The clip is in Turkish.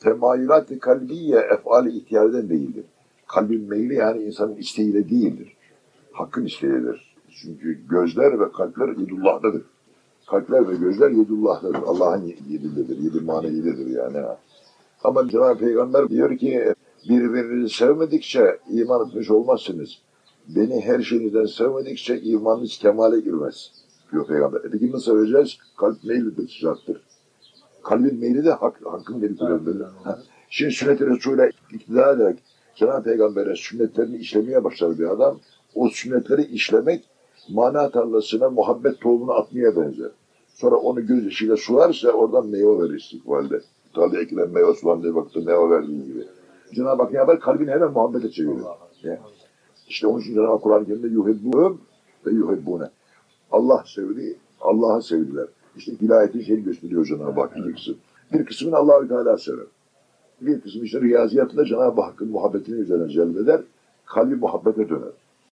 temayülat-ı kalbiye efali ihtiyarden değildir. Kalbin meyli yani insanın isteğiyle değildir. Hakkın isteğidir. Çünkü gözler ve kalpler yedullah'tadır. Kalpler ve gözler yedullah'tadır. Allah'ın yedindedir. Yedi manevidedir yani. Ama Cenab-ı Peygamber diyor ki birbirinizi sevmedikçe iman etmiş olmazsınız. Beni her şeyinizden sevmedikçe imanınız kemale girmez. Diyor Peygamber. E peki nasıl seveceğiz? Kalp meylidir, sıcaktır. Kalbin meyli de hak, hakkın meylidir. Ha. Şimdi sünnet-i Resul'e iktidar ederek Cenab-ı Peygamber'e sünnetlerini işlemeye başlar bir adam. O sünnetleri işlemek mana tarlasına muhabbet tohumunu atmaya benzer. Sonra onu göz yaşıyla sularsa oradan meyve verir istikbalde. Tarlaya ekilen meyve sulandığı vakitte meyve verdiği gibi. Cenab-ı Hak ne yapar? Kalbini hemen muhabbete çeviriyor. İşte onun için Cenab-ı Kur'an-ı Kerim'de yuhebbuhum ve yuhebbune. Allah sevdi, Allah'ı sevdiler. İşte hidayetin şeyini gösteriyor Cenab-ı Hak kısım. Bir kısmını Allahü Teala sever. Bir kısmı işte riyaziyatla Cenab-ı Hakk'ın muhabbetini üzerine celbeder. Kalbi muhabbete döner.